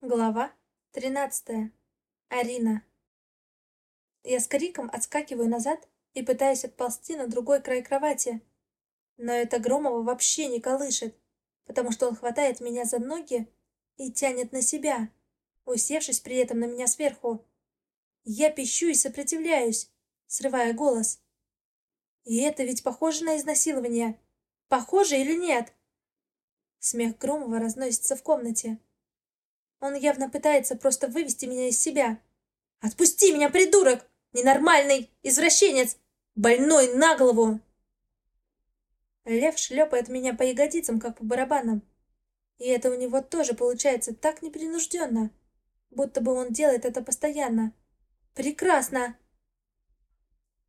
Глава тринадцатая. Арина. Я с криком отскакиваю назад и пытаюсь отползти на другой край кровати. Но это Громова вообще не колышет, потому что он хватает меня за ноги и тянет на себя, усевшись при этом на меня сверху. Я пищу и сопротивляюсь, срывая голос. И это ведь похоже на изнасилование. Похоже или нет? Смех Громова разносится в комнате. Он явно пытается просто вывести меня из себя. «Отпусти меня, придурок! Ненормальный! Извращенец! Больной на голову!» Лев шлепает меня по ягодицам, как по барабанам. И это у него тоже получается так непринужденно, будто бы он делает это постоянно. Прекрасно!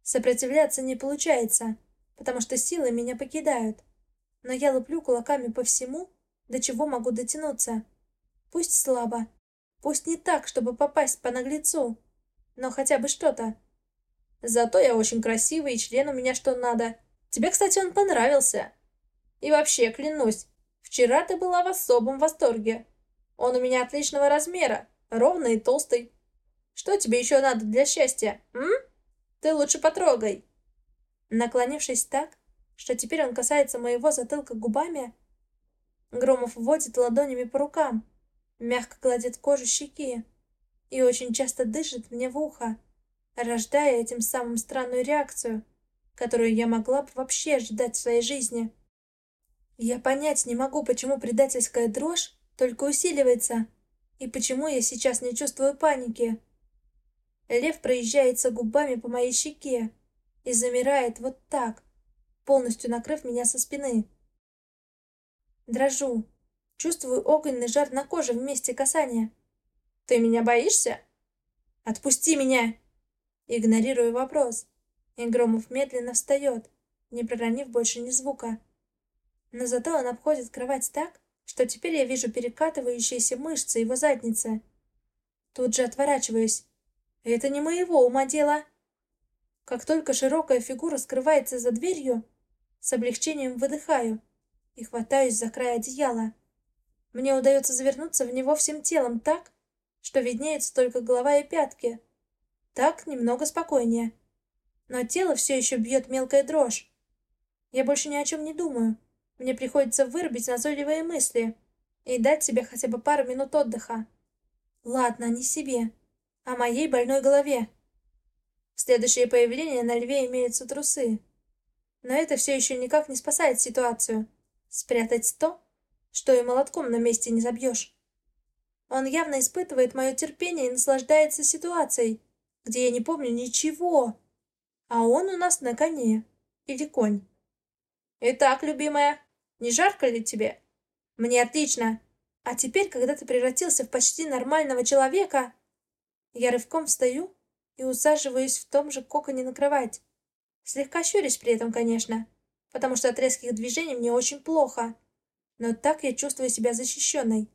Сопротивляться не получается, потому что силы меня покидают. Но я луплю кулаками по всему, до чего могу дотянуться. Пусть слабо, пусть не так, чтобы попасть по наглецу, но хотя бы что-то. Зато я очень красивый, и член у меня что надо. Тебе, кстати, он понравился. И вообще, клянусь, вчера ты была в особом восторге. Он у меня отличного размера, ровный и толстый. Что тебе еще надо для счастья, м? Ты лучше потрогай. Наклонившись так, что теперь он касается моего затылка губами, Громов вводит ладонями по рукам, мягко гладит кожу щеки и очень часто дышит мне в ухо, рождая этим самым странную реакцию, которую я могла бы вообще ожидать в своей жизни. Я понять не могу, почему предательская дрожь только усиливается, и почему я сейчас не чувствую паники. Лев проезжается губами по моей щеке и замирает вот так, полностью накрыв меня со спины. Дрожу, Чувствую огненный жар на коже в месте касания. «Ты меня боишься?» «Отпусти меня!» Игнорирую вопрос. И Громов медленно встает, не проронив больше ни звука. Но зато он обходит кровать так, что теперь я вижу перекатывающиеся мышцы его задницы. Тут же отворачиваюсь. Это не моего ума дело. Как только широкая фигура скрывается за дверью, с облегчением выдыхаю и хватаюсь за край одеяла. Мне удается завернуться в него всем телом так, что виднеется только голова и пятки. Так немного спокойнее. Но тело все еще бьет мелкая дрожь. Я больше ни о чем не думаю. Мне приходится вырубить назойливые мысли и дать себе хотя бы пару минут отдыха. Ладно, не себе, а моей больной голове. В следующее появление на льве имеются трусы. Но это все еще никак не спасает ситуацию. Спрятать то, что и молотком на месте не забьешь. Он явно испытывает мое терпение и наслаждается ситуацией, где я не помню ничего. А он у нас на коне. Или конь. Итак, любимая, не жарко ли тебе? Мне отлично. А теперь, когда ты превратился в почти нормального человека, я рывком встаю и усаживаюсь в том же коконе на кровать. Слегка щурюсь при этом, конечно, потому что от резких движений мне очень плохо. Но так я чувствую себя защищенной.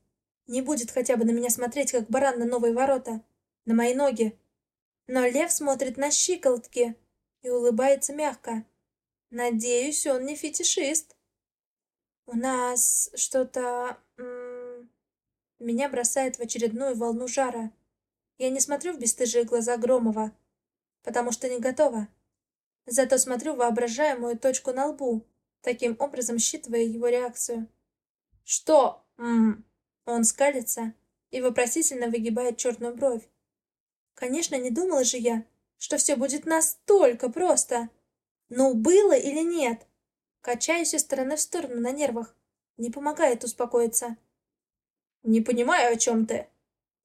Не будет хотя бы на меня смотреть, как баран на новые ворота. На мои ноги. Но лев смотрит на щиколотки и улыбается мягко. Надеюсь, он не фетишист. У нас что-то... Меня бросает в очередную волну жара. Я не смотрю в бесстыжие глаза Громова, потому что не готова. Зато смотрю воображаемую точку на лбу, таким образом считывая его реакцию. «Что?» Он скалится и вопросительно выгибает черную бровь. Конечно, не думала же я, что все будет настолько просто. Но было или нет? Качаюсь из стороны в сторону на нервах. Не помогает успокоиться. Не понимаю, о чем ты.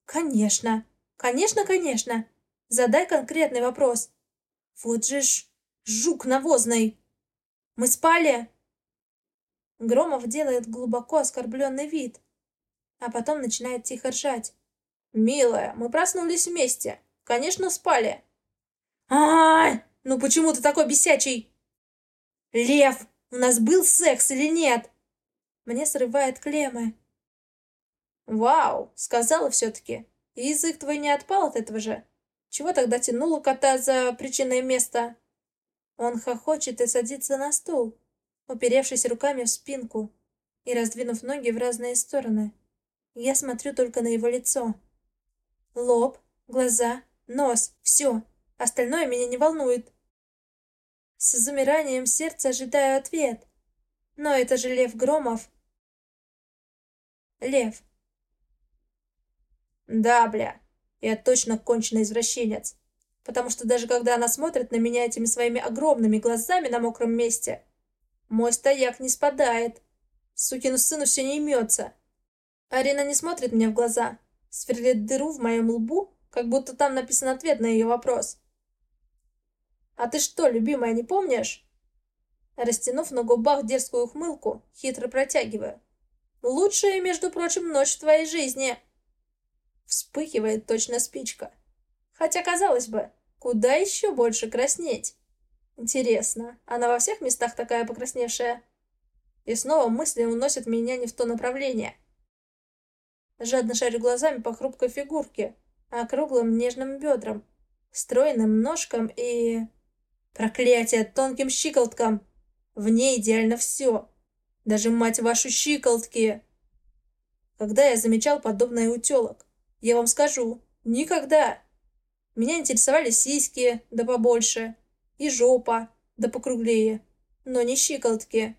Конечно. Конечно, конечно. Задай конкретный вопрос. Вот же ж жук навозный. Мы спали? Громов делает глубоко оскорбленный вид, а потом начинает тихо ржать. «Милая, мы проснулись вместе. Конечно, спали». а, Ну почему ты такой бесячий?» «Лев, у нас был секс или нет?» Мне срывает клеммы. «Вау!» — сказала все-таки. «Язык твой не отпал от этого же? Чего тогда тянула кота за причинное место?» Он хохочет и садится на стул, уперевшись руками в спинку и раздвинув ноги в разные стороны. Я смотрю только на его лицо. Лоб, глаза, нос, все. Остальное меня не волнует. С замиранием сердца ожидаю ответ. Но это же Лев Громов. Лев. Да, бля, я точно конченый извращенец. Потому что даже когда она смотрит на меня этими своими огромными глазами на мокром месте, мой стояк не спадает. Сукину сыну все не имется. Арина не смотрит мне в глаза, сверлит дыру в моем лбу, как будто там написан ответ на ее вопрос. «А ты что, любимая, не помнишь?» Растянув на губах дерзкую ухмылку, хитро протягиваю. «Лучшая, между прочим, ночь в твоей жизни!» Вспыхивает точно спичка. Хотя, казалось бы, куда еще больше краснеть? Интересно, она во всех местах такая покрасневшая? И снова мысли уносят меня не в то направление. Жадно шарю глазами по хрупкой фигурке, округлым нежным бедрам, стройным ножкам и... Проклятие, тонким щиколоткам! В ней идеально все. Даже, мать вашу, щиколотки! Когда я замечал подобное у телок? Я вам скажу, никогда! Меня интересовали сиськи, да побольше, и жопа, да покруглее, но не щиколотки.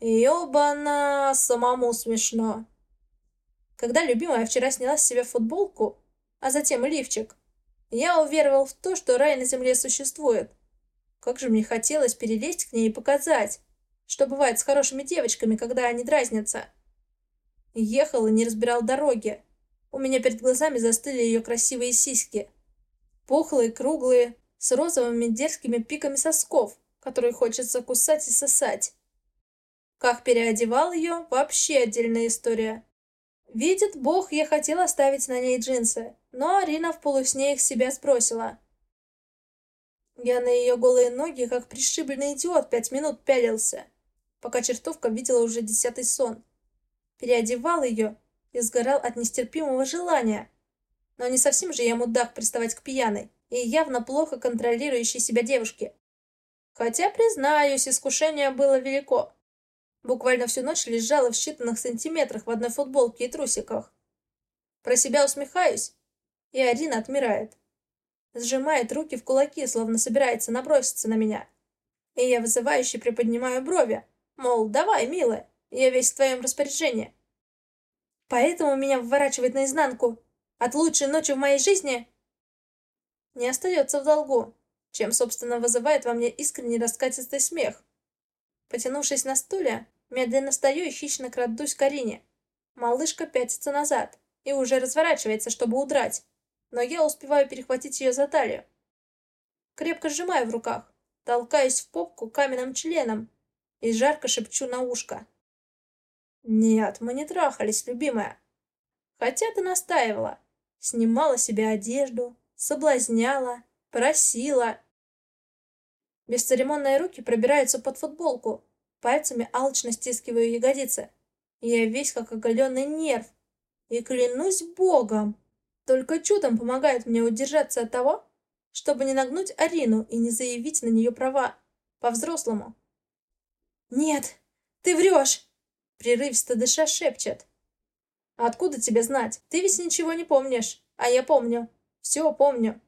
Ёбана, самому смешно. Когда любимая вчера сняла с себя футболку, а затем и лифчик, я уверовал в то, что рай на земле существует. Как же мне хотелось перелезть к ней и показать, что бывает с хорошими девочками, когда они дразнятся. Ехал и не разбирал дороги. У меня перед глазами застыли ее красивые сиськи. Пухлые, круглые, с розовыми дерзкими пиками сосков, которые хочется кусать и сосать. Как переодевал ее, вообще отдельная история. Видит бог, я хотела оставить на ней джинсы, но Арина в полусне их себя сбросила. Я на ее голые ноги, как пришибленный идиот, пять минут пялился, пока чертовка видела уже десятый сон. Переодевал ее и сгорал от нестерпимого желания. Но не совсем же я мудак приставать к пьяной и явно плохо контролирующей себя девушке. Хотя, признаюсь, искушение было велико. Буквально всю ночь лежала в считанных сантиметрах в одной футболке и трусиках. Про себя усмехаюсь, и Арина отмирает. Сжимает руки в кулаки, словно собирается наброситься на меня. И я вызывающе приподнимаю брови, мол, давай, милая, я весь в твоем распоряжении. Поэтому меня вворачивает наизнанку. От лучшей ночи в моей жизни не остается в долгу, чем, собственно, вызывает во мне искренний раскатистый смех. Потянувшись на стуле, медленно стою и хищно крадусь к Арине. Малышка пятится назад и уже разворачивается, чтобы удрать, но я успеваю перехватить ее за талию. Крепко сжимаю в руках, толкаясь в попку каменным членом и жарко шепчу на ушко. «Нет, мы не трахались, любимая. Хотя ты настаивала, снимала себе одежду, соблазняла, просила, Бесцеремонные руки пробираются под футболку. Пальцами алчно стискиваю ягодицы. Я весь как оголенный нерв. И клянусь богом, только чудом помогает мне удержаться от того, чтобы не нагнуть Арину и не заявить на нее права. По-взрослому. «Нет, ты врешь!» Прерывисто дыша шепчет. «Откуда тебе знать? Ты ведь ничего не помнишь. А я помню. Все помню.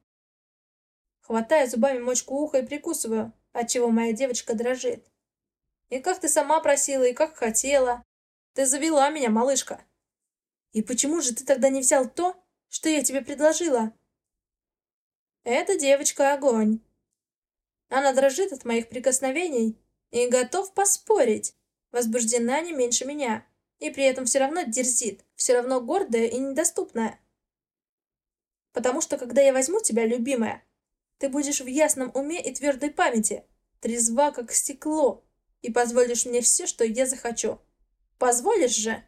Хватаю зубами мочку уха и прикусываю, отчего моя девочка дрожит. И как ты сама просила, и как хотела. Ты завела меня, малышка. И почему же ты тогда не взял то, что я тебе предложила? Эта девочка огонь. Она дрожит от моих прикосновений и готов поспорить. Возбуждена не меньше меня. И при этом все равно дерзит, все равно гордая и недоступная. Потому что, когда я возьму тебя, любимая, ты будешь в ясном уме и твердой памяти, трезва, как стекло, и позволишь мне все, что я захочу. Позволишь же?»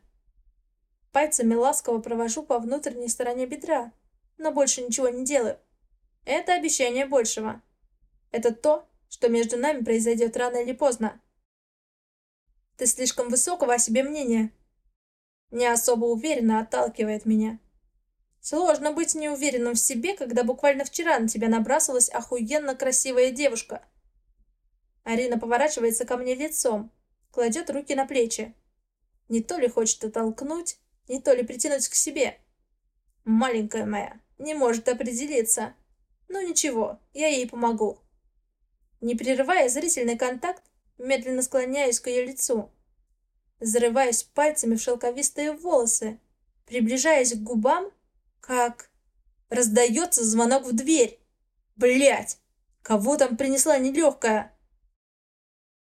Пальцами ласково провожу по внутренней стороне бедра, но больше ничего не делаю. Это обещание большего. Это то, что между нами произойдет рано или поздно. Ты слишком высокого о себе мнения. Не особо уверенно отталкивает меня. Сложно быть неуверенным в себе, когда буквально вчера на тебя набрасывалась охуенно красивая девушка. Арина поворачивается ко мне лицом, кладет руки на плечи. Не то ли хочет оттолкнуть, не то ли притянуть к себе. Маленькая моя, не может определиться. Ну ничего, я ей помогу. Не прерывая зрительный контакт, медленно склоняюсь к ее лицу. Зарываюсь пальцами в шелковистые волосы, приближаясь к губам, как... Раздается звонок в дверь. Блять! Кого там принесла нелегкая?